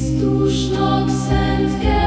Krisztusnak szent kell.